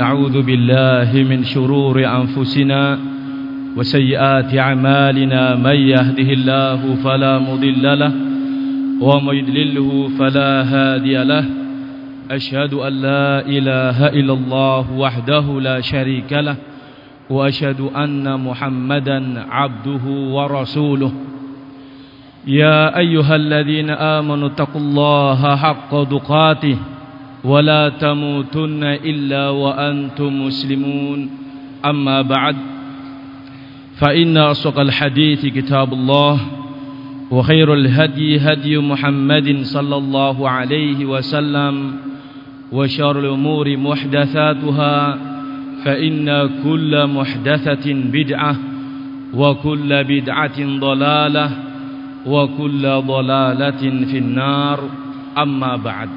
نعوذ بالله من شرور أنفسنا وسيئات أعمالنا من يهده الله فلا مضل له ومن يضلله فلا هادي له. أشهد أن لا إله إلا الله وحده لا شريك له وأشهد أن محمدا عبده ورسوله. يا أيها الذين آمنوا اتقوا الله حق دقاته ولا تموتن إلا وأنتم مسلمون. أما بعد فإن أصدق الحديث كتاب الله وخير الهدي هدي محمد صلى الله عليه وسلم وشر الأمور محدثاتها فإن كل محدثة بدعة وكل بدعة ضلالة وكل ضلالة في النار. أما بعد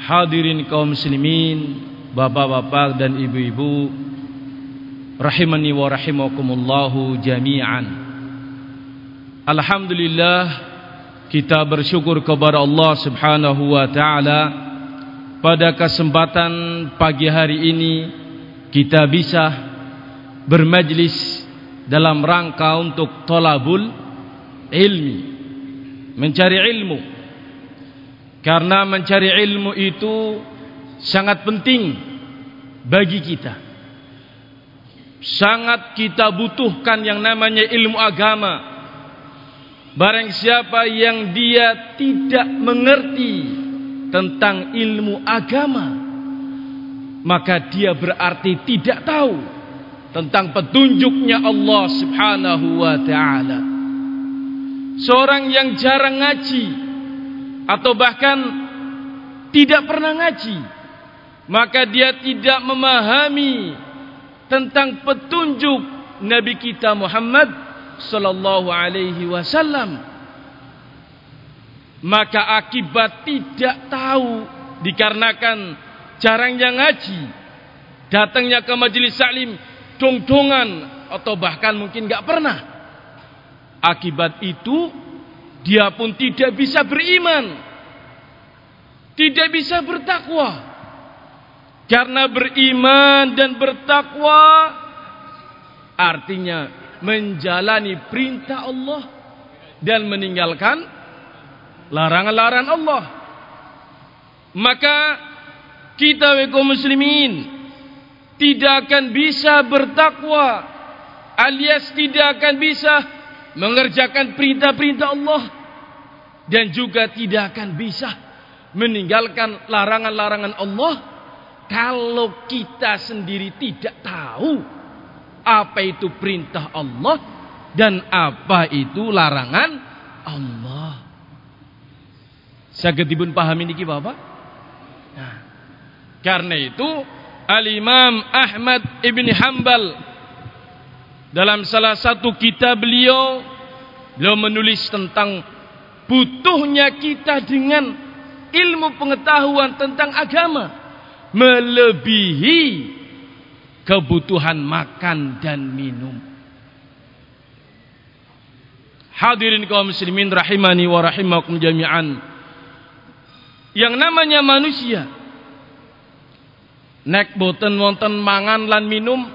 Hadirin kaum muslimin, bapak-bapak dan ibu-ibu, rahimani wa rahimakumullahu jami'an. Alhamdulillah kita bersyukur kepada Allah Subhanahu wa taala pada kesempatan pagi hari ini kita bisa bermajlis dalam rangka untuk tolabul ilmi mencari ilmu karena mencari ilmu itu sangat penting bagi kita. Sangat kita butuhkan yang namanya ilmu agama. Barang siapa yang dia tidak mengerti tentang ilmu agama, maka dia berarti tidak tahu tentang petunjuknya Allah Subhanahu wa taala. Seorang yang jarang ngaji, atau bahkan tidak pernah ngaji maka dia tidak memahami tentang petunjuk Nabi kita Muhammad sallallahu alaihi wasallam. Maka akibat tidak tahu dikarenakan jarangnya ngaji datangnya ke majelis salim dong-dongan atau bahkan mungkin nggak pernah. Akibat itu dia pun tidak bisa beriman. Tidak bisa bertakwa. Karena beriman dan bertakwa artinya menjalani perintah Allah dan meninggalkan larangan-larangan Allah. Maka kita kaum muslimin tidak akan bisa bertakwa alias tidak akan bisa mengerjakan perintah-perintah Allah dan juga tidak akan bisa meninggalkan larangan-larangan Allah kalau kita sendiri tidak tahu apa itu perintah Allah dan apa itu larangan Allah. Saged dipun pahami niki Bapak? Nah, karena itu Al-Imam Ahmad Ibn Hanbal dalam salah satu kitab beliau beliau menulis tentang butuhnya kita dengan ilmu pengetahuan tentang agama melebihi kebutuhan makan dan minum. Hadirin kaum muslimin rahimani wa rahimakum jami'an. Yang namanya manusia nek boten wonten mangan lan minum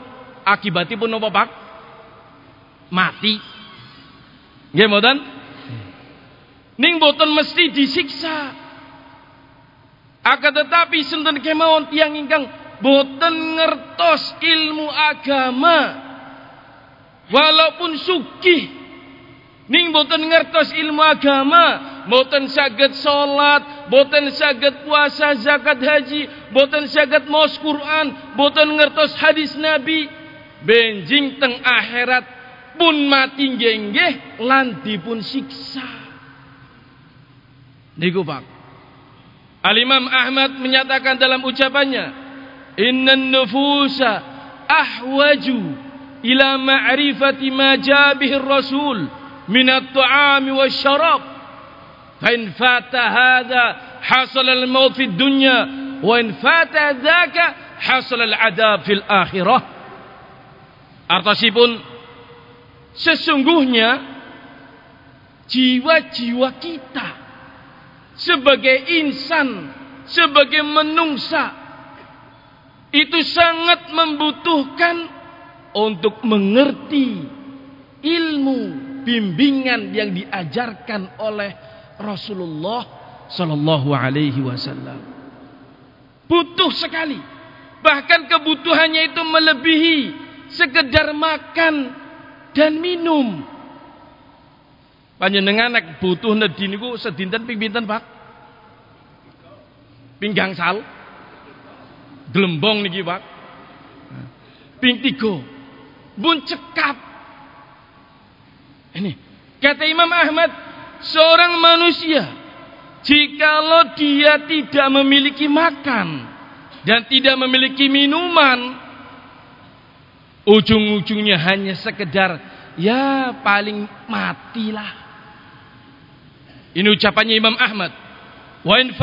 akibatipun apa Pak? Mati. Nggih mboten? Ning boten mesti disiksa. Akan tetapi sinten kemawon tiyang ingkang boten ngertos ilmu agama walaupun sugih ning boten ngertos ilmu agama boten saged salat boten saged puasa zakat haji boten saged maos Quran boten ngertos hadis nabi benjing teng akhirat pun mati nggih lan dipun siksa. Niku Pak. Al-Imam Ahmad menyatakan dalam ucapannya, "Innan nufusa ahwaju ila ma'rifati ma jabihi rasul min at-ta'ami wasyarab. Fa in fata hadha hasal al-maut fi dunya wa in fata dzaka hasal al-adab fil akhirah." Artosipun Sesungguhnya jiwa-jiwa kita sebagai insan, sebagai menungsa itu sangat membutuhkan untuk mengerti ilmu bimbingan yang diajarkan oleh Rasulullah Sallallahu Alaihi Wasallam. Butuh sekali, bahkan kebutuhannya itu melebihi sekedar makan dan minum. Panjenengan nek butuh nedhi niku sedinten ping Pak? Pinggang sal. Glembong niki, Pak. Ping tiga. Bun cekap. Ini kata Imam Ahmad, seorang manusia jikalau dia tidak memiliki makan dan tidak memiliki minuman, ujung-ujungnya hanya sekedar ya paling matilah. Ini ucapannya Imam Ahmad. Wa in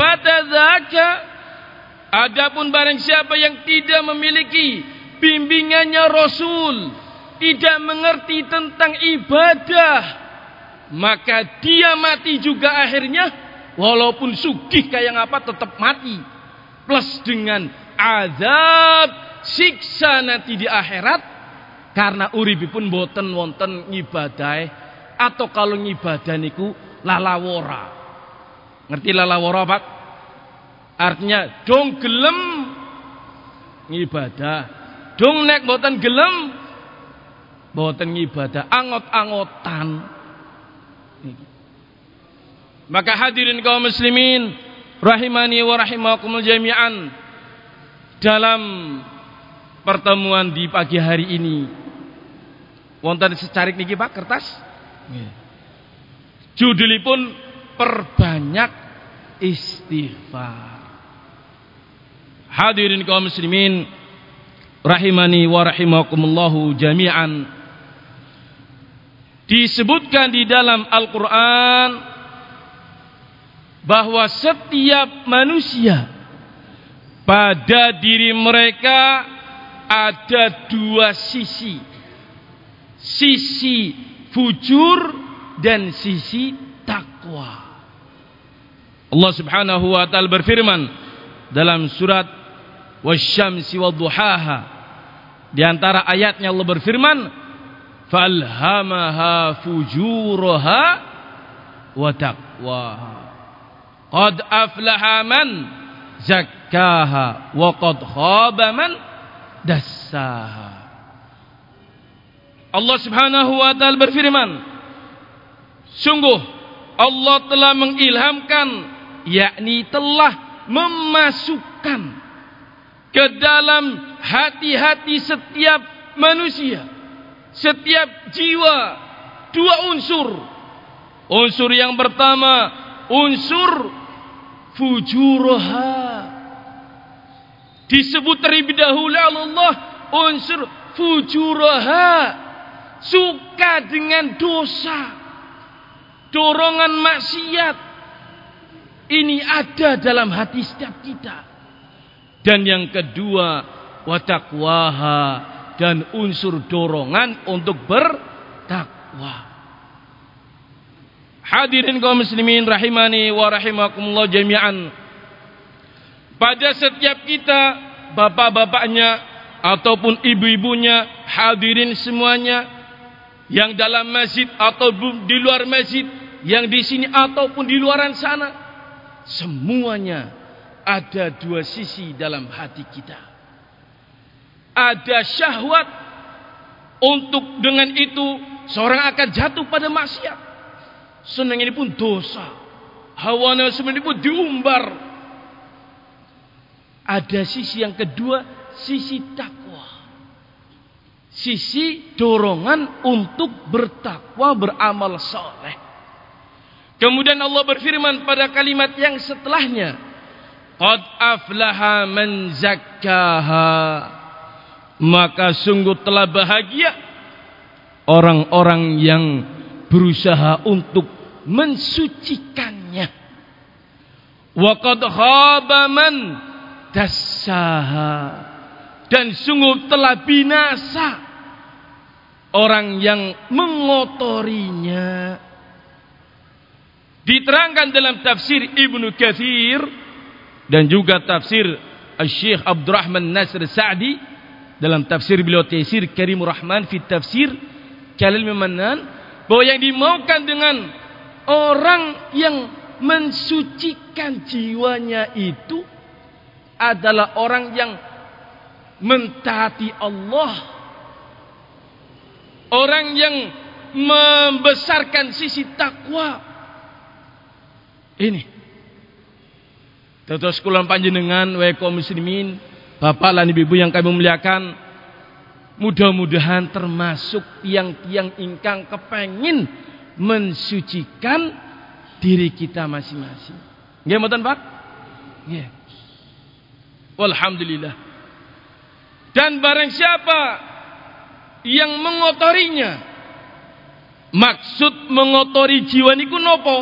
adapun barang siapa yang tidak memiliki bimbingannya Rasul, tidak mengerti tentang ibadah, maka dia mati juga akhirnya walaupun sugih kayak apa tetap mati. Plus dengan azab siksa nanti di akhirat karena uripipun boten wonten ngibadai atau kalau ngibadah niku lalawora. Ngerti lalawora, Pak? Artinya dong gelem ngibadah. Dong nek boten gelem boten ngibadah, angot-angotan. Maka hadirin kaum muslimin rahimani wa rahimakumul jami'an dalam pertemuan di pagi hari ini wonten secarik niki Pak kertas nggih Judulipun perbanyak istighfar. Hadirin kaum muslimin rahimani wa rahimakumullahu jami'an. Disebutkan di dalam Al-Qur'an bahwa setiap manusia pada diri mereka ada dua sisi. Sisi fujur dan sisi takwa. Allah Subhanahu wa taala berfirman dalam surat Wasyamsi wadduhaha di antara ayatnya Allah berfirman falhamaha fujuraha wa taqwaha qad aflaha man zakkaha wa qad khaba man dassaha Allah Subhanahu wa taala berfirman Sungguh Allah telah mengilhamkan yakni telah memasukkan ke dalam hati-hati setiap manusia, setiap jiwa dua unsur. Unsur yang pertama unsur fujuraha. Disebut terlebih dahulu Allah unsur fujuraha. Suka dengan dosa dorongan maksiat ini ada dalam hati setiap kita. Dan yang kedua, watakwaha dan unsur dorongan untuk bertakwa. Hadirin kaum muslimin rahimani wa rahimakumullah jami'an. Pada setiap kita, bapak-bapaknya ataupun ibu-ibunya, hadirin semuanya, yang dalam masjid atau di luar masjid, yang di sini ataupun di luaran sana, semuanya ada dua sisi dalam hati kita. Ada syahwat untuk dengan itu seorang akan jatuh pada maksiat. Senang ini pun dosa. Hawa nafsu ini pun diumbar. Ada sisi yang kedua, sisi takwa sisi dorongan untuk bertakwa beramal soleh. Kemudian Allah berfirman pada kalimat yang setelahnya, Qad aflaha man zakkaha. Maka sungguh telah bahagia orang-orang yang berusaha untuk mensucikannya. Wa qad khaba man. Dan sungguh telah binasa orang yang mengotorinya. Diterangkan dalam tafsir Ibnu Katsir dan juga tafsir Syekh Abdurrahman Nasir Sa'di. Dalam tafsir beliau Taisir Karimur Rahman fi tafsir Kalil Memanan bahwa yang dimaukan dengan orang yang mensucikan jiwanya itu adalah orang yang mentaati Allah orang yang membesarkan sisi takwa. Ini. Terus kulon panjenengan wa muslimin bapak lan ibu yang kami muliakan mudah-mudahan termasuk tiang-tiang ingkang kepengin mensucikan diri kita masing-masing. Nggih mboten Pak? Nggih. Walhamdulillah. Dan barang siapa yang mengotorinya. Maksud mengotori jiwa niku nopo?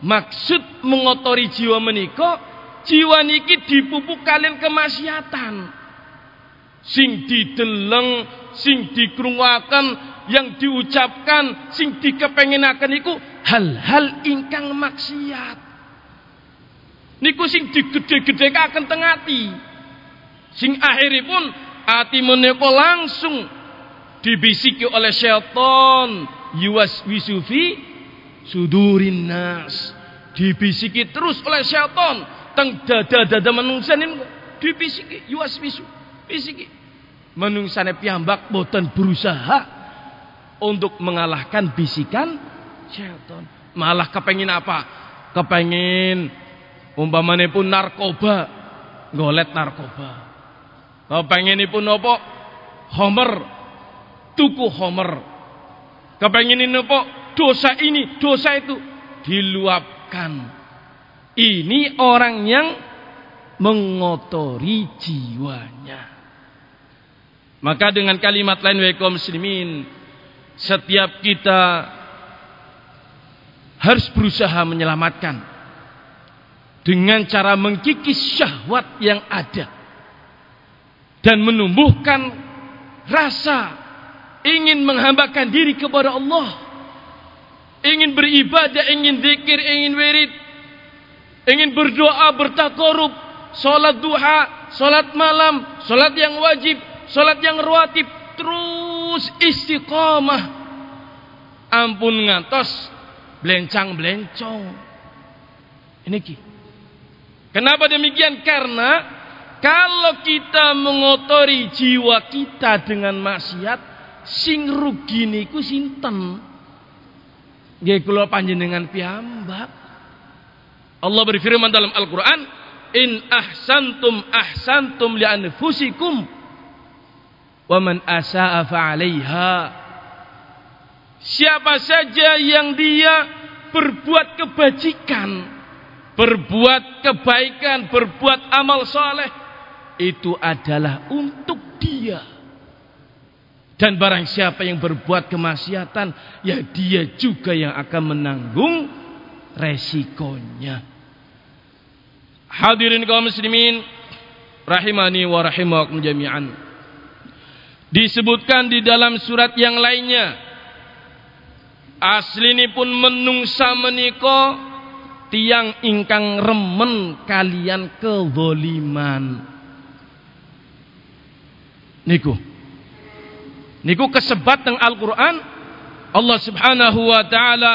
Maksud mengotori jiwa menika jiwa niki dipupuk kalian kemaksiatan. Sing dideleng sing dikrungaken yang diucapkan sing dikepengenaken iku hal-hal ingkang maksiat. Niku sing digede-gedekaken teng ati. Sing akhiripun ati menika langsung dibisiki oleh syaitan yuwas wisufi sudurin nas. Dibisiki terus oleh syaitan teng dada-dada manungsa niku dibisiki yuwas wisu bisiki. Manungsane piyambak boten berusaha untuk mengalahkan bisikan syaitan. Malah kepengin apa? Kepengin umpamane pun narkoba, golet narkoba. Kepengenipun nopo Homer tuku Homer. Kepengenin nopo dosa ini, dosa itu diluapkan. Ini orang yang mengotori jiwanya. Maka dengan kalimat lain wa muslimin, setiap kita harus berusaha menyelamatkan dengan cara mengkikis syahwat yang ada dan menumbuhkan rasa ingin menghambakan diri kepada Allah. Ingin beribadah ingin zikir ingin wirid. Ingin berdoa bertakarub salat duha salat malam salat yang wajib salat yang rawatib terus istiqamah. Ampun ngantos blencang-blencong. Ini ki. Kenapa demikian? Karena kalau kita mengotori jiwa kita dengan maksiat, sing rugi niku sinten? Nggih kula panjenengan piyambak. Allah berfirman dalam Al-Qur'an, "In ahsantum ahsantum li anfusikum wa man asaa fa 'alaiha." Siapa saja yang dia berbuat kebajikan, berbuat kebaikan, berbuat amal soleh, itu adalah untuk dia. Dan barang siapa yang berbuat kemaksiatan, ya dia juga yang akan menanggung resikonya. Hadirin kaum muslimin, rahimani wa rahimakum jami'an. Disebutkan di dalam surat yang lainnya, asli ini pun menungsa meniko tiang ingkang remen kalian kezoliman niku niku kesebat teng Al-Qur'an Allah Subhanahu wa taala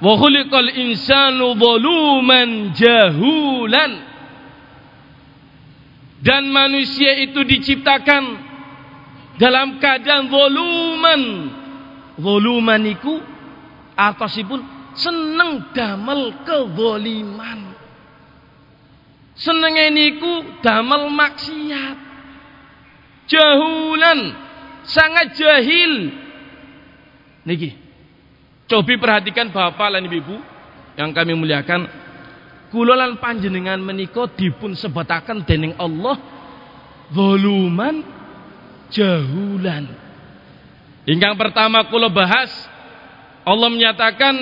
wa khuliqal insanu zaluman jahulan. Dan manusia itu diciptakan dalam keadaan voluman voluman niku atasipun seneng damel kezaliman. Senenge niku damel maksiat. Jahulan sangat jahil. Niki. Cobi perhatikan bapak lan ibu yang kami muliakan. Kulolan panjenengan meniko dipun sebatakan dening Allah voluman jahulan. Ingkang pertama kulo bahas Allah menyatakan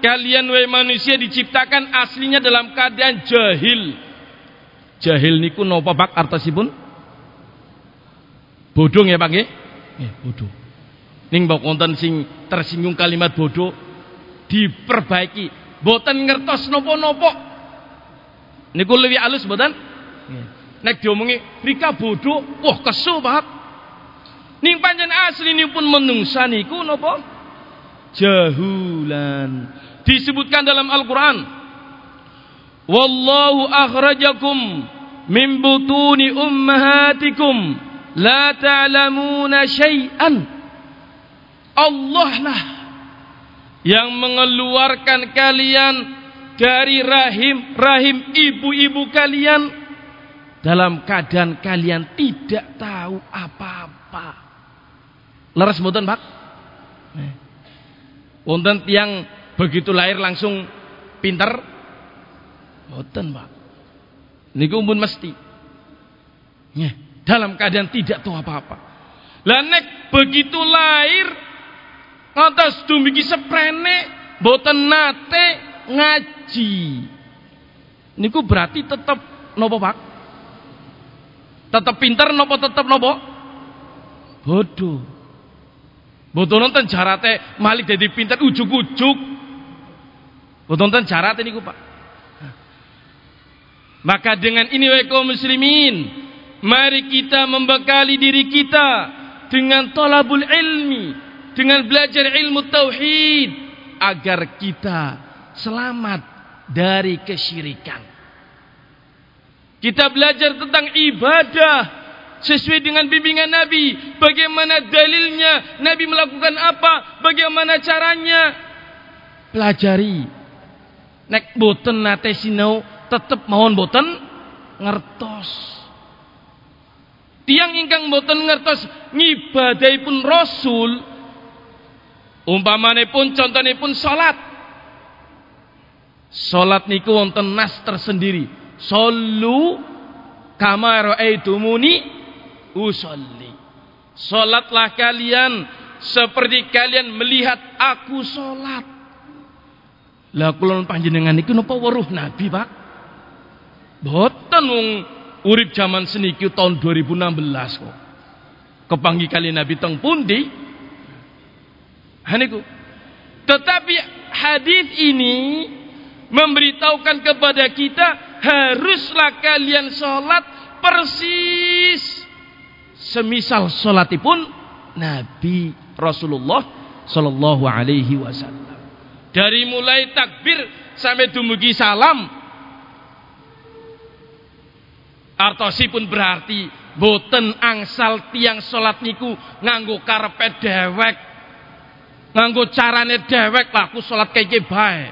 kalian wahai manusia diciptakan aslinya dalam keadaan jahil. Jahil niku nopo bak artasipun Bodoh ya Pak nggih? Nggih, bodoh. Ning mbok wonten sing tersinggung kalimat bodoh diperbaiki. Boten ngertos nopo-nopo. Niku lebih boten? Nggih. Nek diomongi Rika bodoh, wah kesu Pak. Ning pancen asli ini pun menungsa niku napa? Jahulan. Disebutkan dalam Al-Qur'an. Wallahu akhrajakum min butuni ummahatikum la ta'lamuna syai'an. Allah lah yang mengeluarkan kalian dari rahim rahim ibu-ibu kalian dalam keadaan kalian tidak tahu apa-apa. Leres mboten, Pak? Wonten tiang begitu lahir langsung pinter? Mboten, Pak. Niku pun mesti. Ya, dalam keadaan tidak tahu apa-apa. Lah nek begitu lahir ngantos dumiki seprene mboten nate ngaji. Niku berarti tetap nopo Pak? Tetap pinter nopo tetap nopo? Bodoh. Bodoh nonton jarate malik jadi pinter ujuk-ujuk. Bodoh nonton jarate niku Pak. Maka dengan ini kaum muslimin, mari kita membekali diri kita dengan talabul ilmi, dengan belajar ilmu tauhid agar kita selamat dari kesyirikan. Kita belajar tentang ibadah sesuai dengan bimbingan Nabi. Bagaimana dalilnya, Nabi melakukan apa, bagaimana caranya. Pelajari. Nek boten nate sinau tetep mawon boten ngertos. Tiang ingkang boten ngertos pun Rasul umpamanipun contonipun salat. Salat niku wonten nas tersendiri. Sallu kama raaitumuni usolli. Salatlah kalian seperti kalian melihat aku salat. Lah kula panjenengan niku napa weruh Nabi, Pak? Boten wong urip zaman seniki tahun 2016 kok. Kepanggi kali Nabi teng pundi? Haniku. Tetapi hadis ini memberitahukan kepada kita haruslah kalian sholat persis semisal sholatipun Nabi Rasulullah Sallallahu Alaihi Wasallam. Dari mulai takbir sampai dumugi salam Artosipun berarti boten angsal tiang salat niku nganggo karpet dewek. Nganggo carane dewek lah aku salat kaya bae.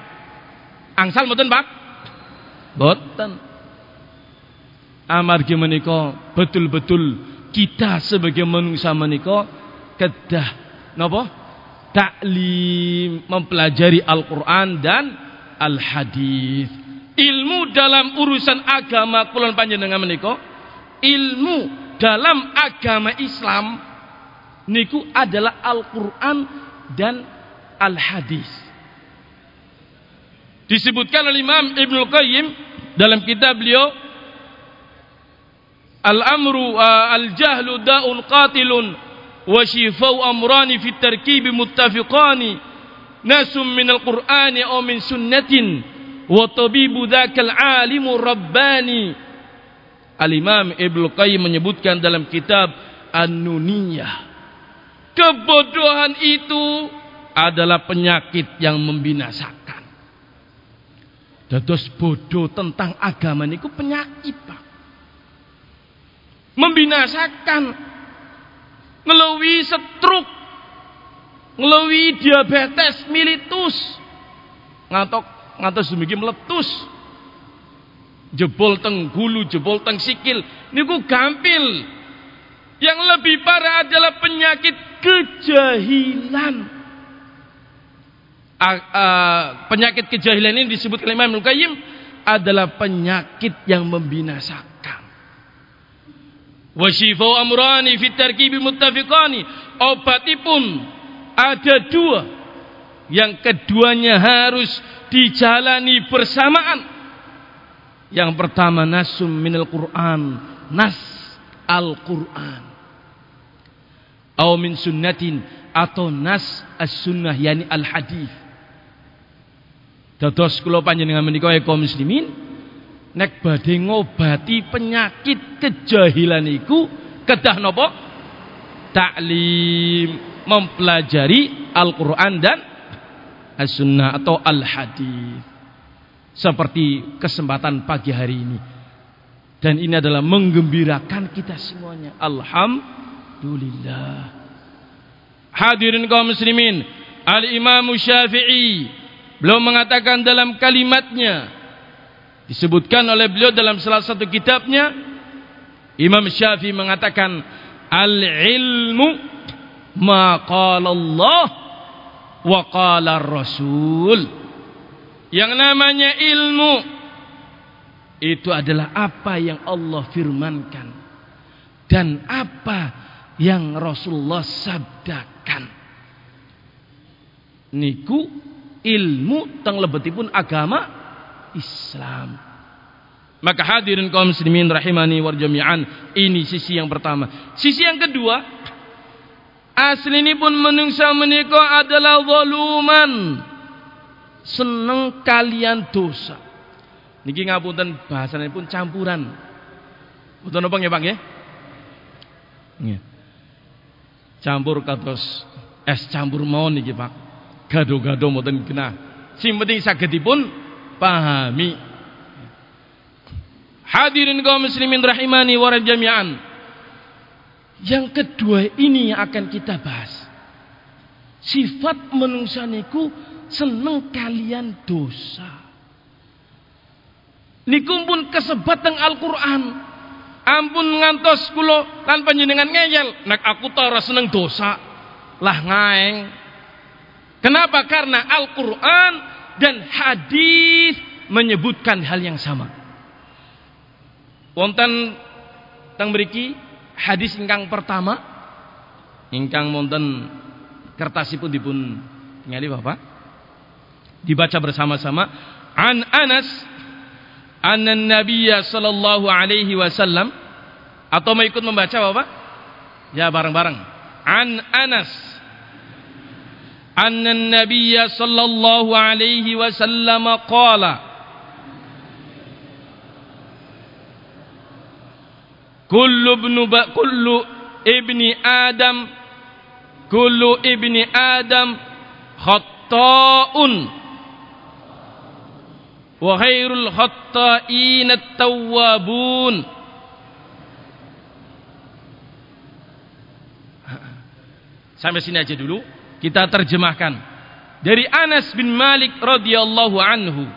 Angsal boten, Pak? Boten. Amargi menika betul-betul kita sebagai manusia menika kedah napa? Taklim mempelajari Al-Qur'an dan Al-Hadis ilmu dalam urusan agama kulon panjenengan menika ilmu dalam agama Islam niku adalah Al-Qur'an dan Al-Hadis. Disebutkan oleh Imam Ibnu Qayyim dalam kitab beliau Al-amru uh, al-jahlu da'un qatilun wa shifau amrani fi tarkibi muttafiqani nasum min al-Qur'ani aw min sunnatin wa tabibu alimu rabbani. Al-Imam Ibnu Qayyim menyebutkan dalam kitab An-Nuniyah kebodohan itu adalah penyakit yang membinasakan. Dados bodoh tentang agama niku penyakit Pak. Membinasakan ngeluwi stroke ngeluwi diabetes militus ngatok ngantos demikian meletus. Jebol teng hulu jebol teng sikil. Niku gampil. Yang lebih parah adalah penyakit kejahilan. Uh, uh, penyakit kejahilan ini disebut oleh Imam Qayyim adalah penyakit yang membinasakan. Wa shifau amrani fit tarkibi muttafiqani. Obatipun ada dua. Yang keduanya harus dijalani bersamaan. Yang pertama nasum minal Quran, nas Al-Quran. Atau min sunnatin atau nas as-sunnah yani al-hadis. Dados kula panjenengan menika kaum muslimin nek badhe ngobati penyakit kejahilan iku kedah napa taklim mempelajari Al-Qur'an dan As-Sunnah atau Al-Hadis seperti kesempatan pagi hari ini. Dan ini adalah menggembirakan kita semuanya. Alhamdulillah. Hadirin kaum muslimin Al-Imam Syafi'i belum mengatakan dalam kalimatnya. Disebutkan oleh beliau dalam salah satu kitabnya. Imam Syafi'i mengatakan al-ilmu ma Allah wa qala Rasul yang namanya ilmu itu adalah apa yang Allah firmankan dan apa yang Rasulullah sabdakan niku ilmu teng lebetipun agama Islam. Maka hadirin kaum muslimin rahimani warjami'an, ini sisi yang pertama. Sisi yang kedua, asli ini pun menungsa menikah adalah zaluman. Seneng kalian dosa. Niki ngapunten bahasanya pun campuran. Betul apa nggih Pak? Nggih. Campur kados es campur mawon niki Pak. Gado-gado mboten kena. Sing penting sagedipun pahami. Hadirin kaum muslimin rahimani wa jami'an. Yang kedua ini yang akan kita bahas. Sifat menungsa niku seneng kalian dosa. Niku pun kesebat teng Al-Qur'an. Ampun ngantos kula lan panjenengan ngeyel, nek aku ora seneng dosa. Lah ngaeng. Kenapa? Karena Al-Qur'an dan hadis menyebutkan hal yang sama. Wonten teng mriki Hadis ingkang pertama ingkang monten kertasipun dipun tingali Bapak. Dibaca bersama-sama An Anas anna Nabiyya sallallahu alaihi wasallam atau mau ikut membaca Bapak? Ya bareng-bareng. An Anas anna Nabiyya sallallahu alaihi wasallam qala kullu ibnu kullu ibni adam kullu ibni adam khatta'un. Wa khairul khatta'in at-tawwabun. Sampai sini aja dulu. Kita terjemahkan. Dari Anas bin Malik radhiyallahu anhu.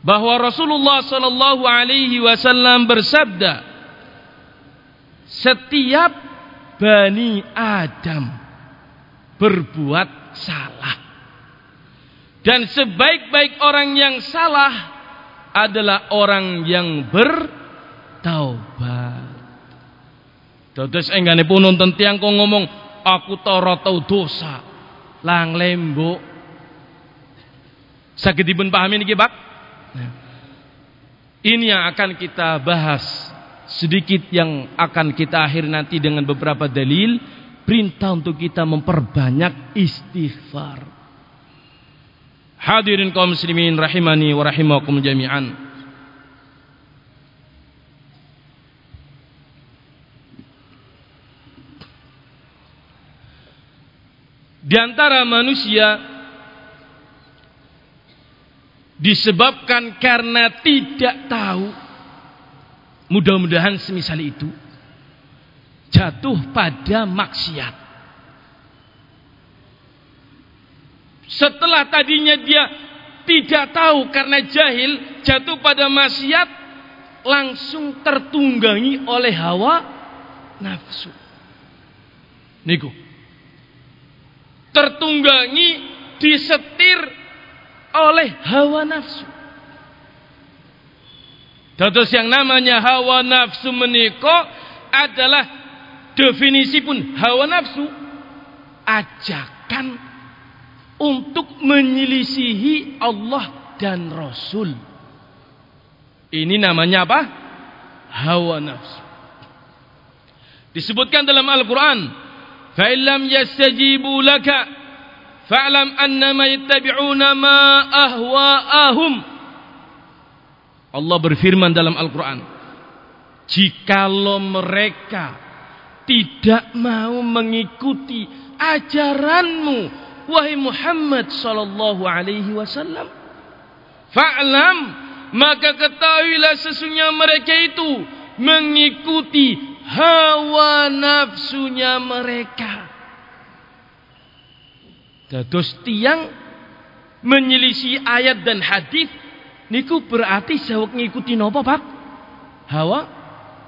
Bahwa Rasulullah sallallahu alaihi wasallam bersabda setiap bani Adam berbuat salah dan sebaik-baik orang yang salah adalah orang yang bertaubat. Terus enggane pun nonton tiang kok ngomong aku toro tau dosa lang lembo sakit dipun pahami niki Pak nah. ini yang akan kita bahas sedikit yang akan kita akhir nanti dengan beberapa dalil. Perintah untuk kita memperbanyak istighfar. Hadirin kaum muslimin rahimani wa rahimakum jami'an. Di antara manusia disebabkan karena tidak tahu mudah-mudahan semisal itu jatuh pada maksiat. Setelah tadinya dia tidak tahu karena jahil jatuh pada maksiat langsung tertunggangi oleh hawa nafsu. Niku. Tertunggangi disetir oleh hawa nafsu. Terus yang namanya hawa nafsu menika adalah definisi pun hawa nafsu ajakan untuk menyelisihi Allah dan Rasul. Ini namanya apa? Hawa nafsu. Disebutkan dalam Al-Quran. Fa'ilam yastajibu laka. Fa'lam annama yattabi'una ma ahwa'ahum. Allah berfirman dalam Al-Quran. Jikalau mereka tidak mau mengikuti ajaranmu, wahai Muhammad sallallahu alaihi wasallam, fa'lam maka ketahuilah sesungguhnya mereka itu mengikuti hawa nafsunya mereka. Dados tiang menyelisih ayat dan hadis niku berarti sawek ngikuti nopo Pak? Hawa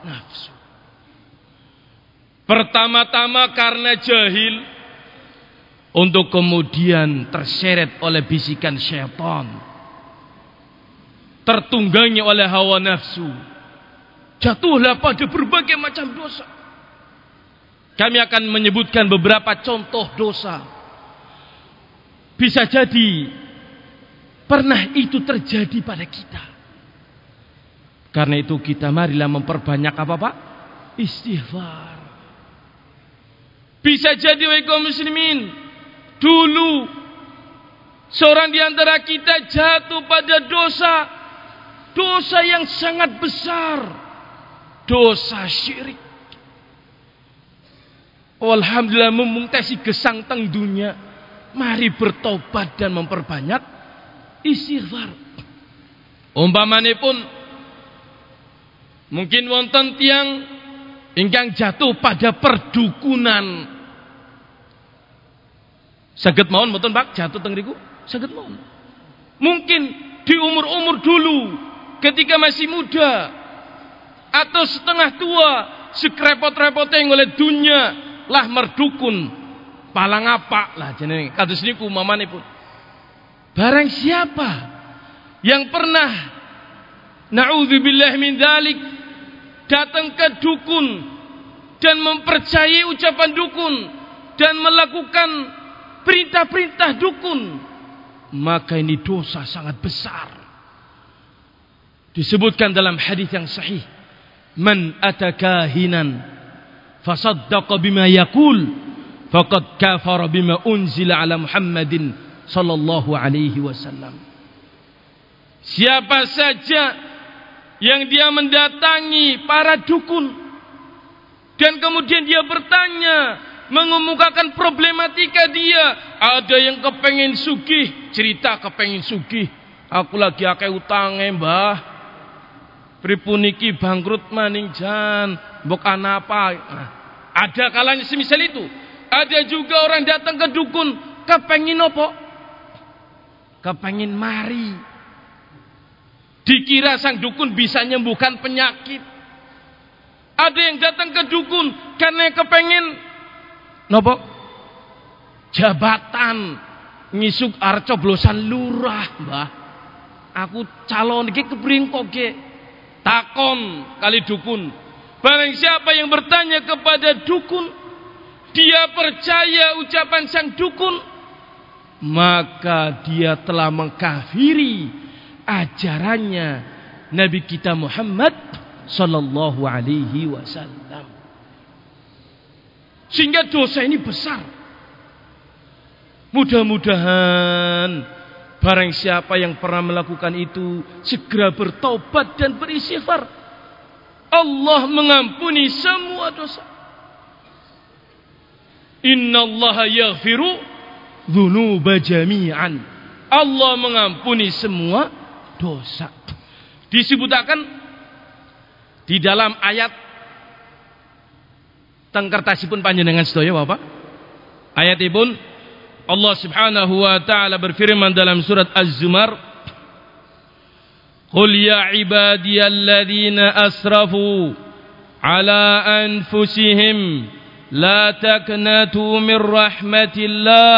nafsu. Pertama-tama karena jahil untuk kemudian terseret oleh bisikan syaitan. Tertunggangi oleh hawa nafsu. Jatuhlah pada berbagai macam dosa. Kami akan menyebutkan beberapa contoh dosa bisa jadi pernah itu terjadi pada kita. Karena itu kita marilah memperbanyak apa Pak? Istighfar. Bisa jadi wahai muslimin, dulu seorang di antara kita jatuh pada dosa dosa yang sangat besar. Dosa syirik. Alhamdulillah memungtasi gesang teng dunia Mari bertobat dan memperbanyak istighfar. Umpamane pun mungkin wonten tiang ingkang jatuh pada perdukunan. Saged mawon mboten Pak jatuh teng riku? Saged mawon. Mungkin di umur-umur dulu ketika masih muda atau setengah tua sekrepot-repotnya oleh dunia lah merdukun palang apa lah jenenge kados niku pun barang siapa yang pernah naudzubillah min dzalik datang ke dukun dan mempercayai ucapan dukun dan melakukan perintah-perintah dukun maka ini dosa sangat besar. Disebutkan dalam hadis yang sahih man atakahinan fasaddaqa bima yaqul faqad kafara bima unzila ala Muhammadin sallallahu alaihi wasallam. Siapa saja yang dia mendatangi para dukun dan kemudian dia bertanya mengemukakan problematika dia ada yang kepengen sugih cerita kepengen sugih aku lagi akeh utang mbah pripuniki bangkrut maning jan mbok apa nah, ada kalanya semisal itu ada juga orang datang ke dukun, kepengin apa? Kepengin mari. Dikira sang dukun bisa menyembuhkan penyakit. Ada yang datang ke dukun karena kepengin nopo jabatan ngisuk arco blosan lurah, Mbah. Aku calon iki kepringkok ge. Takon kali dukun. Barang siapa yang bertanya kepada dukun, dia percaya ucapan sang dukun, maka dia telah mengkafiri ajarannya Nabi kita Muhammad sallallahu alaihi wasallam. Sehingga dosa ini besar. Mudah-mudahan barang siapa yang pernah melakukan itu segera bertobat dan beristighfar. Allah mengampuni semua dosa. Inna Allah yaghfiru dhunuba jami'an. Allah mengampuni semua dosa. Disebutkan di dalam ayat tengkertasipun panjenengan sedaya Bapak. Ayat ibun Allah Subhanahu wa taala berfirman dalam surat Az-Zumar Qul ya ibadiyalladzina asrafu ala anfusihim لا تكنتوا من رحمة الله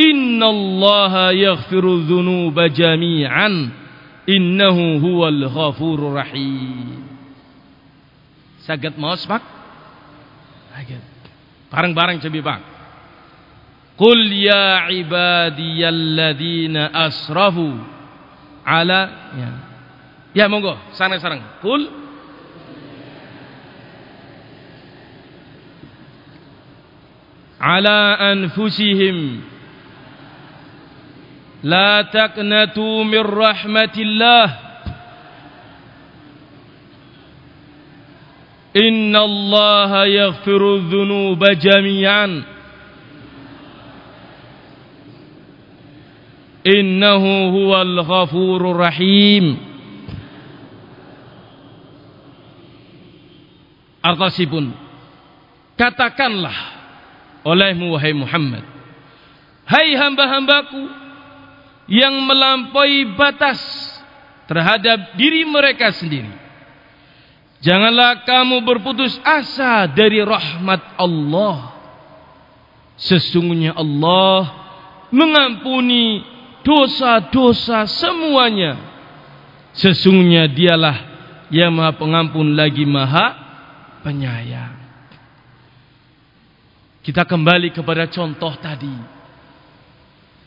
Inna Allah yaghfiru dhunuba jami'an. Innahu huwal ghafurur rahim. Sagat maos pak? Saged. Bareng-bareng cobi pak. Qul ya ibadiyalladzina asrafu ala ya. Ya monggo sareng-sareng qul. Ala anfusihim لا تقنطوا من رحمة الله. إن الله يغفر الذنوب جميعا. إنه هو الغفور الرحيم. Artasipun Katakanlah olehmu wahai Muhammad Hai hamba-hambaku Yang melampaui batas Terhadap diri mereka sendiri Janganlah kamu berputus asa dari rahmat Allah. Sesungguhnya Allah mengampuni dosa-dosa semuanya. Sesungguhnya dialah yang maha pengampun lagi maha penyayang. Kita kembali kepada contoh tadi.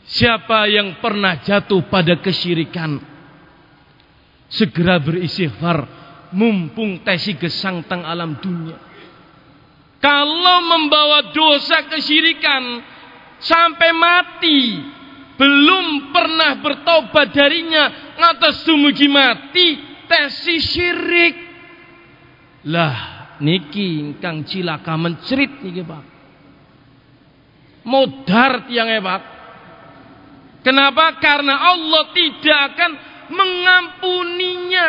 Siapa yang pernah jatuh pada kesyirikan segera beristighfar mumpung tesi gesang teng alam dunia. Kalau membawa dosa kesyirikan sampai mati belum pernah bertobat darinya ngatas dumugi mati tesi syirik. Lah niki ingkang cilaka mencerit niki Pak. Modar tiang Pak. Kenapa? Karena Allah tidak akan mengampuninya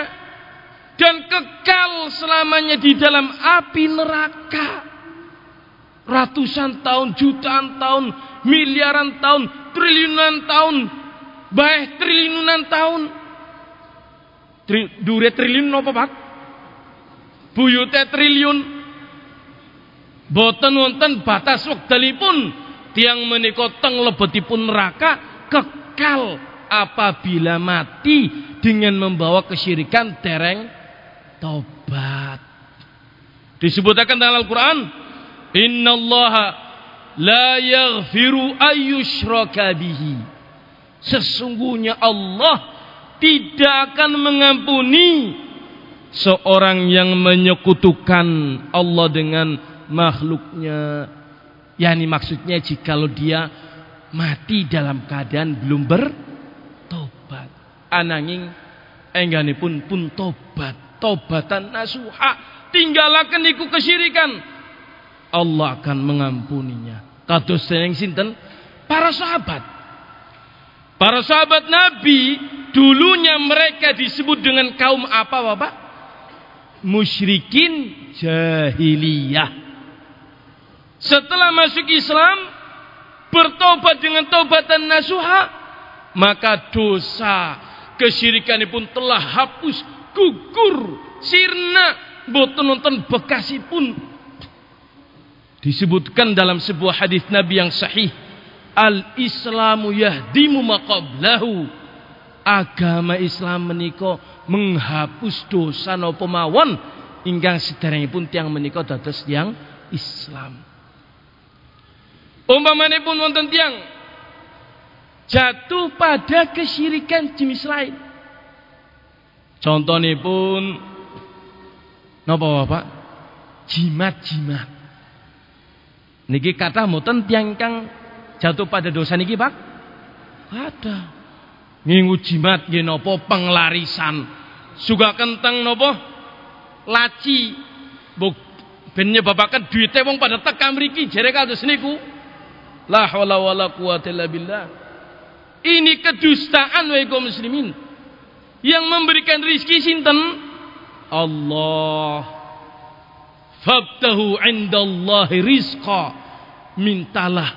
dan kekal selamanya di dalam api neraka. Ratusan tahun, jutaan tahun, miliaran tahun, triliunan tahun, baik triliunan tahun. Tri, dure triliun apa pak? Buyute triliun. Boten wonten batas wektalipun tiang menika teng lebetipun neraka kekal apabila mati dengan membawa kesyirikan tereng taubat. Disebutkan dalam Al-Quran, Inna Allah la yaghfiru ayyushraka bihi. Sesungguhnya Allah tidak akan mengampuni seorang yang menyekutukan Allah dengan makhluknya. Yani maksudnya jikalau dia mati dalam keadaan belum bertobat. Ananging engganipun pun tobat taubatan nasuha tinggalaken niku kesyirikan Allah akan mengampuninya. Kados yang sinten? Para sahabat. Para sahabat Nabi dulunya mereka disebut dengan kaum apa Bapak? Musyrikin jahiliyah. Setelah masuk Islam bertobat dengan taubatan nasuha maka dosa kesyirikan pun telah hapus gugur sirna. Boten nonton bekasipun disebutkan dalam sebuah hadis Nabi yang sahih al Islamu yahdimu maqablahu. Agama Islam menika menghapus dosa napa mawon ingkang pun tiang menika dados yang Islam umpamanipun wonten tiang jatuh pada kesyirikan jenis lain Contohnya pun napa Bapak? Jimat-jimat. Niki kata mboten tiyang kang jatuh pada dosa niki, Pak? Ada. Ngingu jimat nggih napa penglarisan. Suga kenteng napa? Laci. Buk ben nyebabaken duite wong pada tekan mriki jere kados niku. La haula wala quwata illa billah. Ini kedustaan wahai kaum muslimin. Yang memberikan rizki sinten? Allah. Fabtahu indallahi rizqa. Mintalah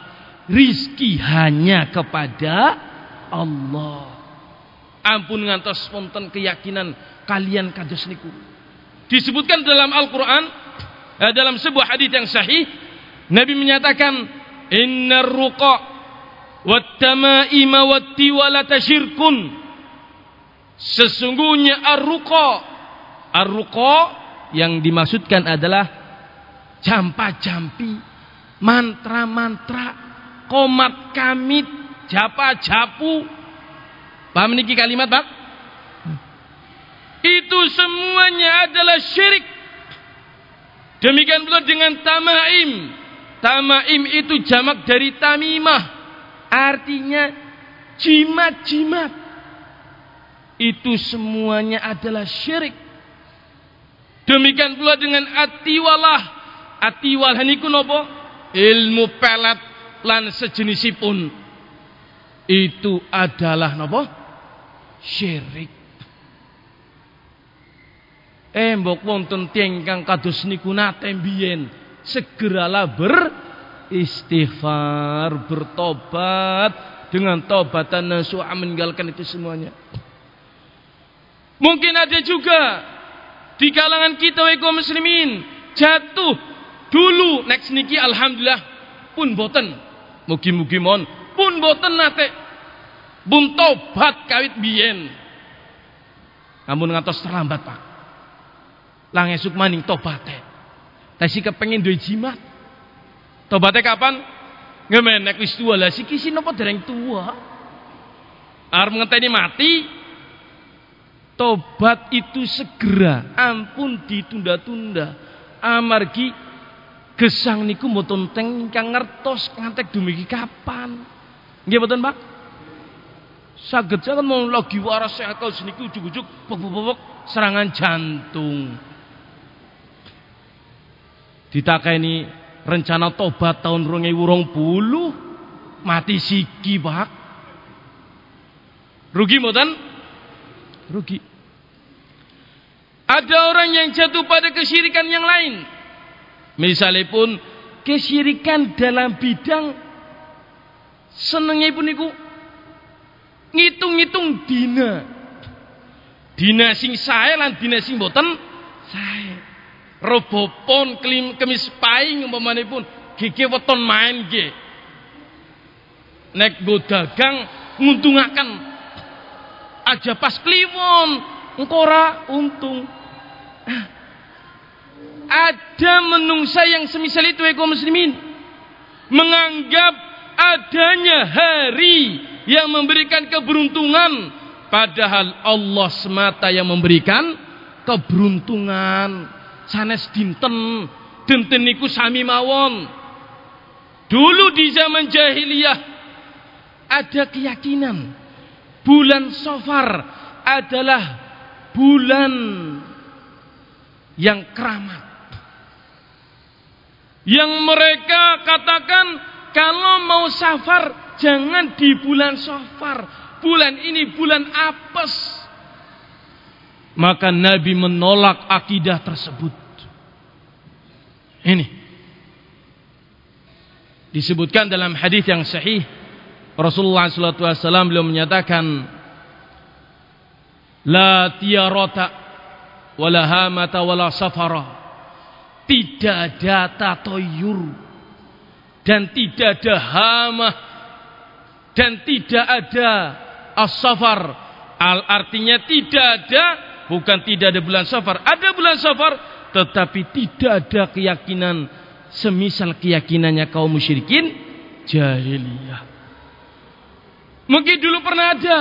rizki hanya kepada Allah. Ampun ngantos spontan keyakinan kalian kados niku. Disebutkan dalam Al-Qur'an eh, dalam sebuah hadis yang sahih Nabi menyatakan innar ruqa wat tamaima wat tiwala syirkun Sesungguhnya ar-ruqa. Ar-ruqa yang dimaksudkan adalah jampa-jampi, mantra-mantra, komat kamit, japa-japu. Paham niki kalimat, Pak? Itu semuanya adalah syirik. Demikian pula dengan tamaim. Tamaim itu jamak dari tamimah. Artinya jimat-jimat itu semuanya adalah syirik. Demikian pula dengan atiwalah. Atiwal niku napa? Ilmu pelet lan sejenisipun. Itu adalah napa? Syirik. Eh mbok wonten tiyang kang kados niku nate mbiyen segeralah beristighfar, bertobat. Dengan tobatan nasuha meninggalkan itu semuanya. Mungkin ada juga di kalangan kita kaum muslimin jatuh dulu. Next niki alhamdulillah pun boten. Mugi-mugi mon pun boten nate. Pun tobat kawit biyen. Namun ngantos terlambat pak. Lang maning tobate tasi kepengin duwe jimat tobate kapan ngemenek wis tua lah siki sinapa dereng tua arep ngenteni mati Tobat itu segera, ampun ditunda-tunda. Amargi gesang niku mboten teng ingkang ngertos ngantek dumugi kapan. Nggih mboten, Pak? Saged mau lagi waras akal seniku ujug-ujug pok serangan jantung. Ditakeni rencana tobat tahun 2020 mati siki, Pak. Rugi mboten? Rugi. Ada orang yang jatuh pada kesyirikan yang lain. Misalnya pun kesyirikan dalam bidang senengnya pun niku ngitung-ngitung dina. Dina sing sae lan dina sing boten. Robopon kelim kemis paing umpamane pun gigi weton main ge. Nek go dagang nguntungaken. Aja pas kliwon engko untung. Ada menungsa yang semisal itu ego muslimin. Menganggap adanya hari yang memberikan keberuntungan padahal Allah semata yang memberikan keberuntungan sanes dinten dinten niku sami mawon dulu di zaman jahiliyah ada keyakinan bulan Safar adalah bulan yang keramat. Yang mereka katakan kalau mau safar jangan di bulan safar. Bulan ini bulan apes. Maka Nabi menolak akidah tersebut. Ini. Disebutkan dalam hadis yang sahih Rasulullah SAW beliau menyatakan La tiarota wala hamata wala safara. Tidak ada tatoyur dan tidak ada hama dan tidak ada as-safar. Al artinya tidak ada bukan tidak ada bulan safar. Ada bulan safar tetapi tidak ada keyakinan semisal keyakinannya kaum musyrikin jahiliyah. Mungkin dulu pernah ada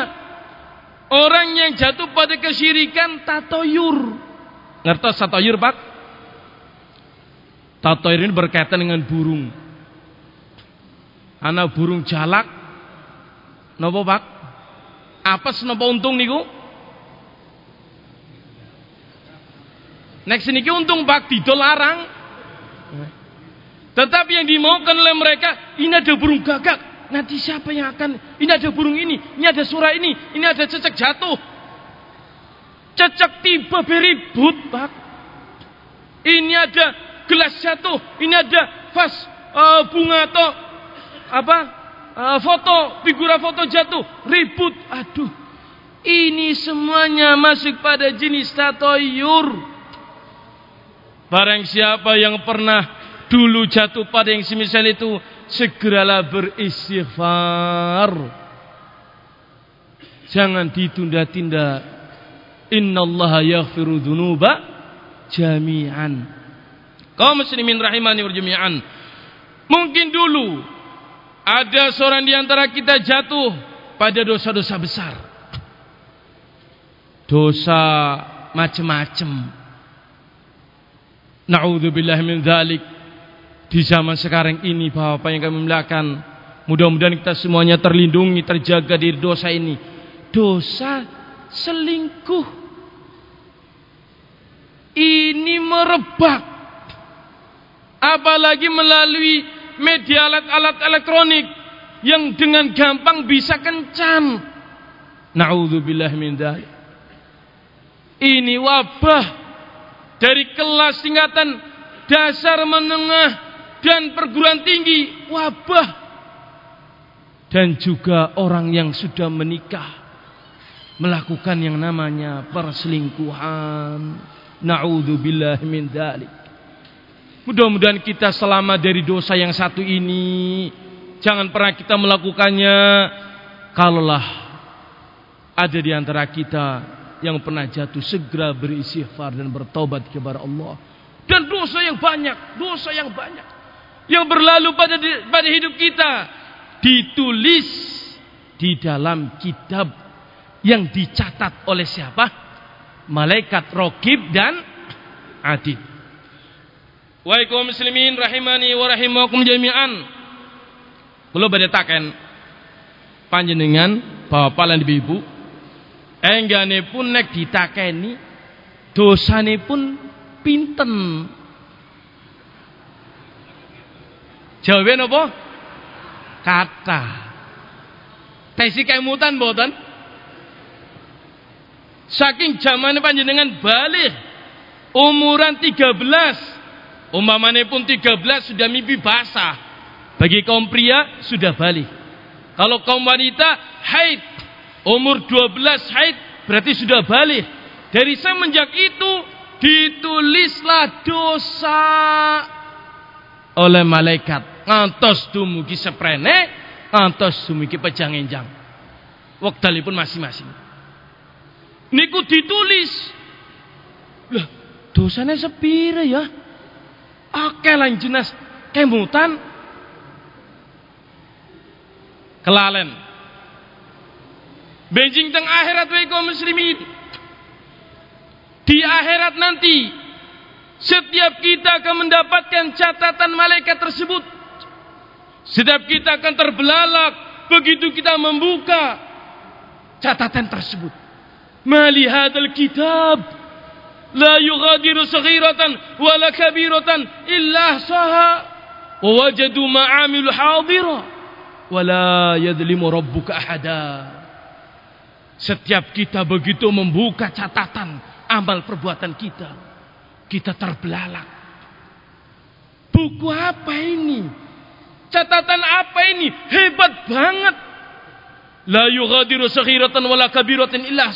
orang yang jatuh pada kesyirikan tatoyur. Ngertos tatoyur pak? Tatoyur ini berkaitan dengan burung. Anak burung jalak. Nopo pak? Apa nopo untung niku? Next niki untung pak didol larang. Tetapi yang dimaukan oleh mereka ini ada burung gagak. Nanti siapa yang akan? Ini ada burung ini, ini ada surah ini, ini ada cecek jatuh. Cecak tiba beribut, Pak. Ini ada gelas jatuh, ini ada vas uh, bunga atau apa? Uh, foto, figura foto jatuh, ribut. Aduh. Ini semuanya masuk pada jenis tatoyur. Barang siapa yang pernah dulu jatuh pada yang semisal itu, segeralah beristighfar. Jangan ditunda-tunda Innallaha yaghfiru dzunuba jami'an. Kaum muslimin rahimani jami'an. Mungkin dulu ada seorang di antara kita jatuh pada dosa-dosa besar. Dosa macam-macam. Na'udzubillah min dzalik. Di zaman sekarang ini Bapak yang kami muliakan, mudah-mudahan kita semuanya terlindungi, terjaga dari dosa ini. Dosa selingkuh ini merebak. Apalagi melalui media alat-alat elektronik yang dengan gampang bisa kencan. Nauzubillah min dzalik. Ini wabah dari kelas tingkatan dasar menengah dan perguruan tinggi wabah dan juga orang yang sudah menikah melakukan yang namanya perselingkuhan. Nauzubillah min dzalik. Mudah-mudahan kita selamat dari dosa yang satu ini. Jangan pernah kita melakukannya. Kalaulah ada di antara kita yang pernah jatuh segera beristighfar dan bertobat kepada Allah. Dan dosa yang banyak, dosa yang banyak yang berlalu pada pada hidup kita ditulis di dalam kitab yang dicatat oleh siapa? Malaikat Rokib dan Adid. Wa muslimin rahimani wa rahimakum jami'an. Kula badhe taken panjenengan bapak lan ibu enggane pun nek ditakeni dosane pun pinten. Jawabe napa? Kata. Tesi kemutan boten? Saking zaman panjenengan balik umuran 13 umpamane pun 13 sudah mimpi basah bagi kaum pria sudah balik kalau kaum wanita haid umur 12 haid berarti sudah balik. Dari semenjak itu ditulislah dosa oleh malaikat. Ngantos dumugi seprene ngantos dumugi pejang enjang. Wektalipun masing-masing. Niku ditulis. Lah dosanya sepira ya. Akeh lan jelas kemutan. Kelalen benjing teng akhirat wae kaum muslimin. Di akhirat nanti setiap kita akan mendapatkan catatan malaikat tersebut. Setiap kita akan terbelalak begitu kita membuka catatan tersebut. Mali hadzal kitab? La yughadiru saghiratan wala kabiratan illa saha wa wajadu ma'amilu hadira wala yadlimu rabbuka ahada. Setiap kita begitu membuka catatan amal perbuatan kita, kita terbelalak. Buku apa ini? Catatan apa ini? Hebat banget. La yughadiru saghiratan wala kabiratan illa.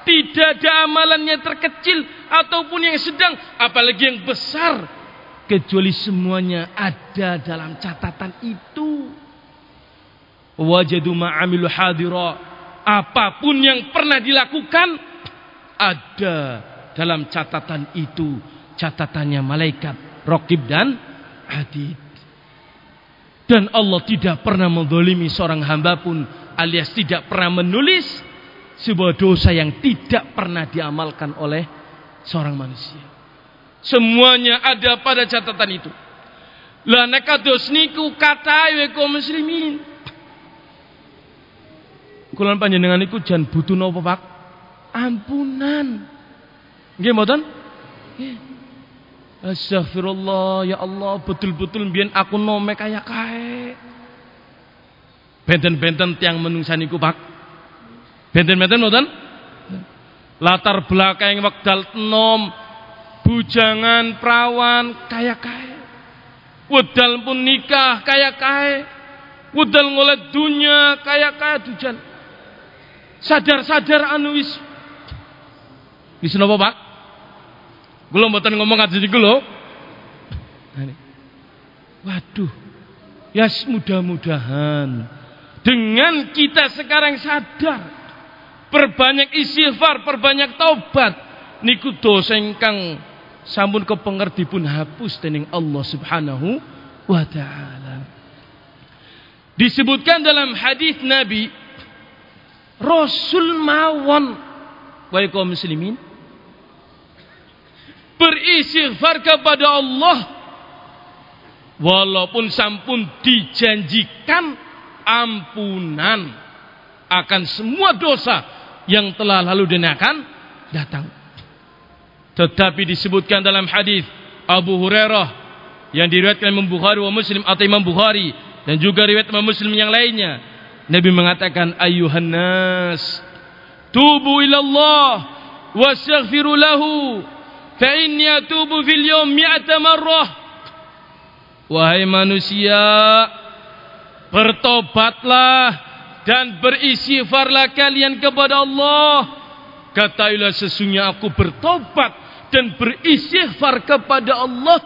Tidak ada amalan yang terkecil ataupun yang sedang, apalagi yang besar, kecuali semuanya ada dalam catatan itu. Wajadu ma'amilu hadira. Apa pun yang pernah dilakukan ada dalam catatan itu. Catatannya malaikat, rokib dan adid. Dan Allah tidak pernah mendolimi seorang hamba pun alias tidak pernah menulis sebuah dosa yang tidak pernah diamalkan oleh seorang manusia. Semuanya ada pada catatan itu. Lah nek kados niku katae kaum muslimin. Kula panjenengan niku jan butuh napa Pak? Ampunan. Nggih mboten? Astagfirullah ya Allah betul-betul biyen aku nome kaya kae. Benten-benten tiang menungsa niku Pak. Benten-benten mboten? Latar belakang wekdal nom bujangan perawan kaya kae. Wedal pun nikah kaya kae. Wedal ngolet dunya kaya kae dujan. Sadar-sadar anu wis wis napa Pak? Kula mboten ngomong kados niku lho. Waduh. Ya yes, mudah-mudahan dengan kita sekarang sadar perbanyak istighfar, perbanyak taubat niku dosa ingkang sampun kepengerti pun hapus dening Allah Subhanahu wa taala. Disebutkan dalam hadis Nabi Rasul mawon. Wahai kaum muslimin. Beristighfar kepada Allah. Walaupun sampun dijanjikan ampunan akan semua dosa yang telah lalu dan akan datang. tetapi disebutkan dalam hadis Abu Hurairah yang diriwayatkan Imam Bukhari wa Muslim atau Imam Bukhari dan juga riwayat Imam Muslim yang lainnya Nabi mengatakan ayuhan nas tubu ila Allah wastaghfiru lahu fa inni atubu fil yawm mi'ata marrah wahai manusia bertobatlah dan beristighfarlah kalian kepada Allah Katailah sesungguhnya aku bertobat dan beristighfar kepada Allah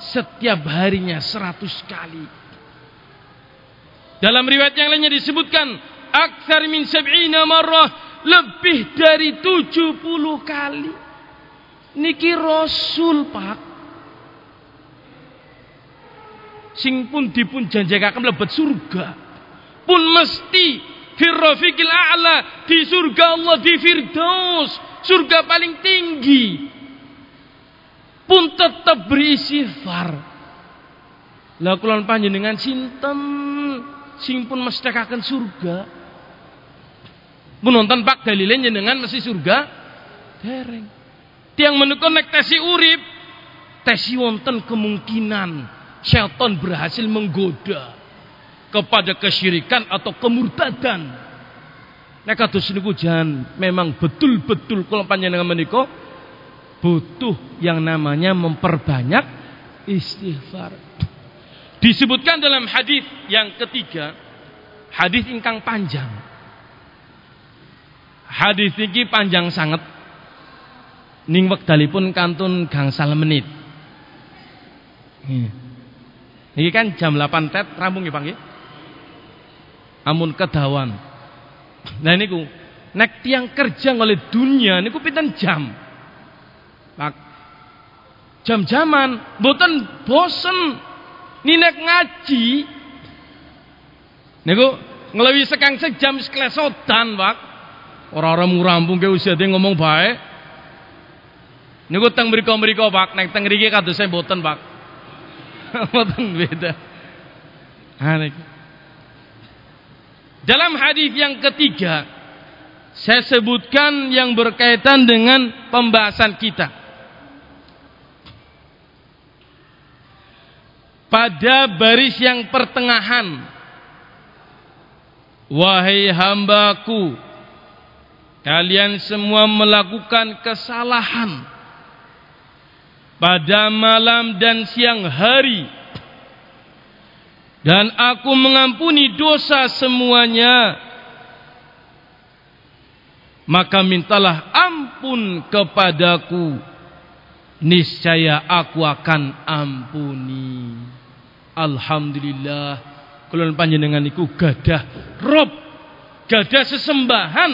setiap harinya seratus kali. Dalam riwayat yang lainnya disebutkan aksar min sab'ina marrah lebih dari tujuh puluh kali. Niki Rasul Pak. Sing pun dipun janjekaken mlebet surga. Pun mesti Firrafiqil a'la di surga Allah di Firdaus, surga paling tinggi. Pun tetap beristighfar. Lah kula panjenengan sinten sing pun mestakaken surga. Menonton pak dalile jenengan mesti surga dereng. Tiang menekon nek tesi urip tesi wonten kemungkinan syaitan berhasil menggoda kepada kesyirikan atau kemurtadan. Nek kados niku jan memang betul-betul kula panjenengan menika butuh yang namanya memperbanyak istighfar. Disebutkan dalam hadis yang ketiga, hadis ingkang panjang. Hadis ini panjang sangat. Ning wekdalipun kantun gangsal menit. Ini kan jam 8 tet rampung ya ya? amun kedawan. Nah niku nek tiang kerja oleh dunia niku pinten jam. Jam-jaman mboten bosen ninek ngaji niku nglewi sekang sejam seklesodan Pak. Ora-ora rampung ke usia dia ngomong baik. Niku teng mriko-mriko Pak, nek teng kados saya mboten Pak. Mboten beda. Ha. Dalam hadis yang ketiga, saya sebutkan yang berkaitan dengan pembahasan kita. Pada baris yang pertengahan, wahai hambaku, kalian semua melakukan kesalahan. Pada malam dan siang hari. Dan aku mengampuni dosa semuanya. Maka mintalah ampun kepadaku. Niscaya aku akan ampuni alhamdulillah. Kula panjenengan iku gadah rob. Gadah sesembahan.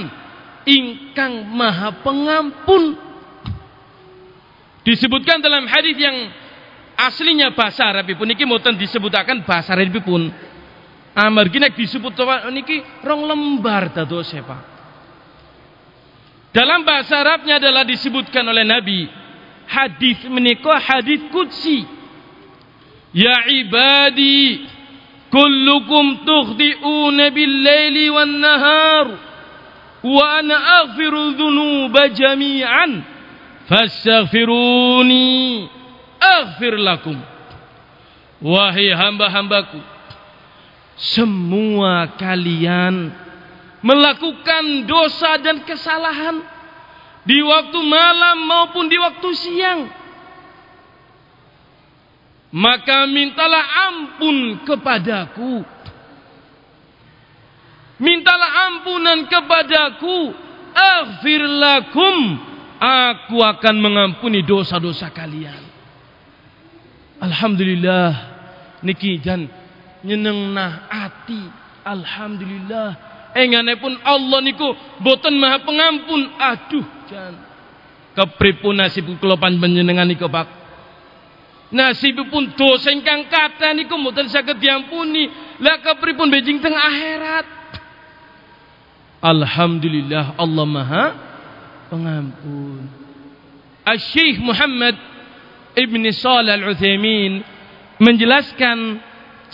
Ingkang maha pengampun. Disebutkan dalam hadis yang aslinya bahasa Arab pun niki mboten disebutaken bahasa Arab pun. Amargi nek disebut niki rong lembar dados Pak. Dalam bahasa Arabnya adalah disebutkan oleh Nabi hadis menika hadis qudsi ya ibadi kullukum tukhdi'una bil-laili wan-nahar wa ana aghfiru dhunuba jami'an fastaghfiruni aghfir lakum. Wahai hamba-hambaku semua kalian melakukan dosa dan kesalahan di waktu malam maupun di waktu siang maka mintalah ampun kepadaku mintalah ampunan kepadaku aghfir lakum aku akan mengampuni dosa-dosa kalian Alhamdulillah niki jan nyenengna ati. Alhamdulillah. Engane pun Allah niku boten maha pengampun. Aduh jan. Kepripun nasib kula panjenengan niku Pak? Nasibipun dosa ingkang kata niku mboten saged diampuni. Lah kepripun bejing teng akhirat? Alhamdulillah Allah Maha Pengampun. Asy-Syaikh Muhammad Ibn Salih Al-Uthaymin menjelaskan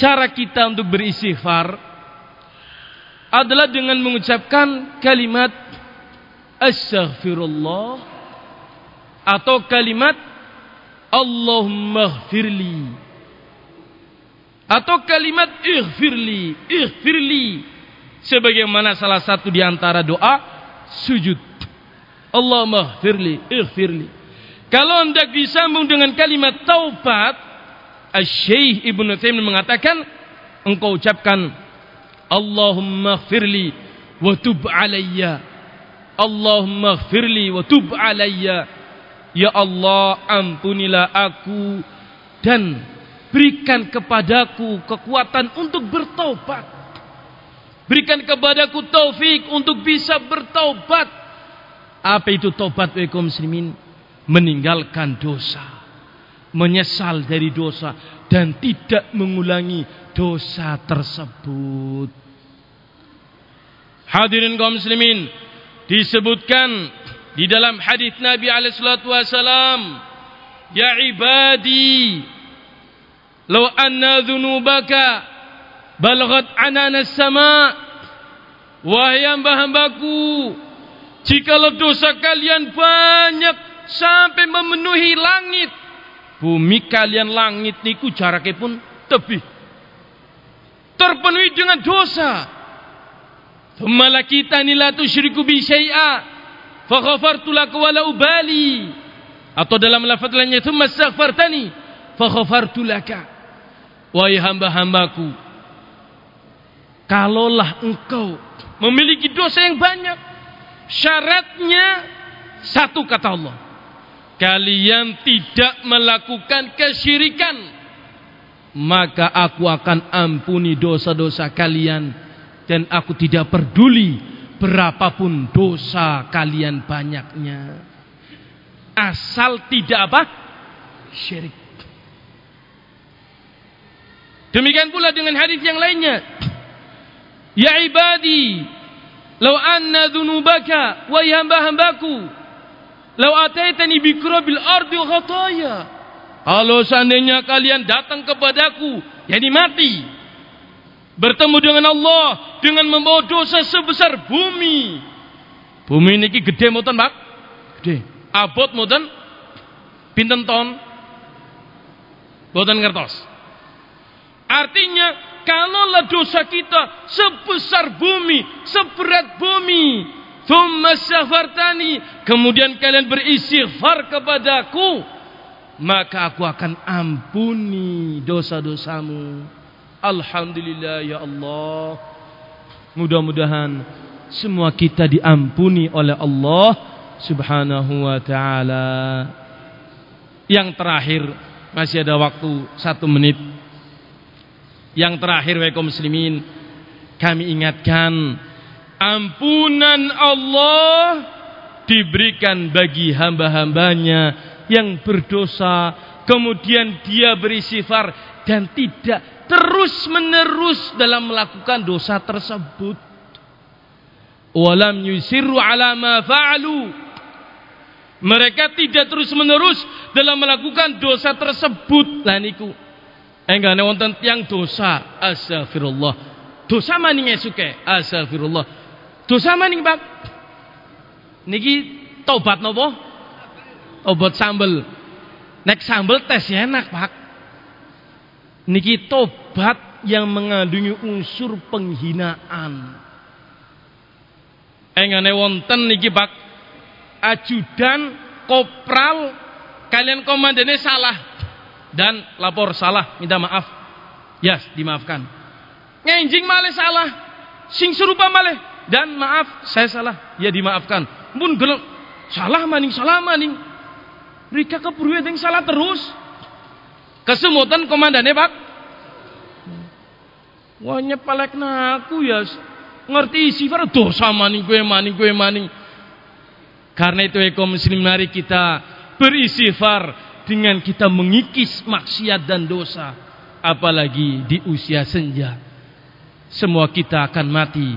cara kita untuk beristighfar adalah dengan mengucapkan kalimat astaghfirullah atau kalimat Allahumma firli atau kalimat ighfirli ighfirli. Sebagaimana salah satu di antara doa sujud. Allahumma firli ighfirli. Kalau hendak disambung dengan kalimat taubat Asy-Syaikh Ibnu Taimiyah mengatakan engkau ucapkan Allahumma firli wa tub alayya. Allahumma firli wa tub alayya ya Allah ampunilah aku dan berikan kepadaku kekuatan untuk bertobat. Berikan kepadaku taufik untuk bisa bertobat. Apa itu tobat wa muslimin? Meninggalkan dosa menyesal dari dosa dan tidak mengulangi dosa tersebut. Hadirin kaum muslimin, disebutkan di dalam hadis Nabi wasalam, "Ya ibadi, law anna dhunubaka balaghat anana sama" Wahai hamba-hambaku, jikalau dosa kalian banyak sampai memenuhi langit, bumi kalian langit niku jaraknya pun tebih. Terpenuhi dengan dosa. Thumma lakitani la tusyriku bi syai'a fa ghafartu lak wa la ubali. Atau dalam lafaz lainnya thumma astaghfartani fa ghafartu laka. Wahai hamba-hambaku, kalaulah engkau memiliki dosa yang banyak, syaratnya satu kata Allah. Kalian tidak melakukan kesyirikan, maka aku akan ampuni dosa-dosa kalian dan aku tidak peduli berapapun dosa kalian banyaknya. Asal tidak apa? Syirik. Demikian pula dengan hadis yang lainnya. Ya ibadi, law anna dhunubaka wa hamba-hambaku law ataitani bi qurabil ardi khataya. Kalau seandainya kalian datang kepadaku, yakni mati, bertemu dengan Allah dengan membawa dosa sebesar bumi. Bumi ini gede moten, Pak? Gede. Abot moten? Pinten ton? Boten ngertos. Artinya kalaulah dosa kita sebesar bumi, seberat bumi, thumma syafartani, kemudian kalian beristighfar kepadaku, maka aku akan ampuni dosa-dosamu. Alhamdulillah ya Allah. Mudah-mudahan semua kita diampuni oleh Allah Subhanahu wa taala. Yang terakhir masih ada waktu satu menit. Yang terakhir wa muslimin kami ingatkan ampunan Allah diberikan bagi hamba-hambanya yang berdosa kemudian dia berisifar dan tidak terus menerus dalam melakukan dosa tersebut. Walam yusiru ala ma fa'alu. Mereka tidak terus menerus dalam melakukan dosa tersebut. Lah niku. Enggak wonten tiang dosa. Astagfirullah. Dosa maning esuke. Astagfirullah. Dosa maning Pak. Niki tobat nopo? Tobat sambel. Nek sambel tes enak Pak. Niki tobat yang mengandungi unsur penghinaan. Engane wonten niki Pak ajudan kopral kalian komandannya salah dan lapor salah minta maaf. Yes, dimaafkan. Ngenjing malih salah. Sing serupa malih dan maaf saya salah. Ya dimaafkan. Mun gelem salah maning salah maning. Rika kepriwe yang salah terus. Kesemutan komandannya pak. Wah nyepelek aku ya. Ngerti sifat dosa maning gue maning gue maning. Karena itu eko muslim mari kita berisifar dengan kita mengikis maksiat dan dosa. Apalagi di usia senja. Semua kita akan mati.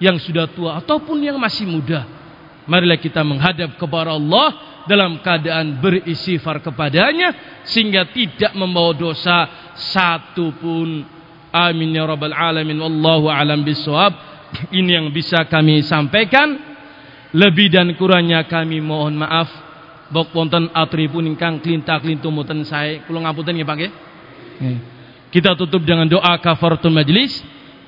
Yang sudah tua ataupun yang masih muda. Marilah kita menghadap kepada Allah dalam keadaan berisifar kepadanya sehingga tidak membawa dosa satu pun. Amin ya rabbal alamin. Wallahu alam bisawab. Ini yang bisa kami sampaikan. Lebih dan kurangnya kami mohon maaf. bok wonten atripun ingkang klinta-klintu mboten sae. Kula ngapunten nggih Pak nggih. Kita tutup dengan doa kafaratul majlis.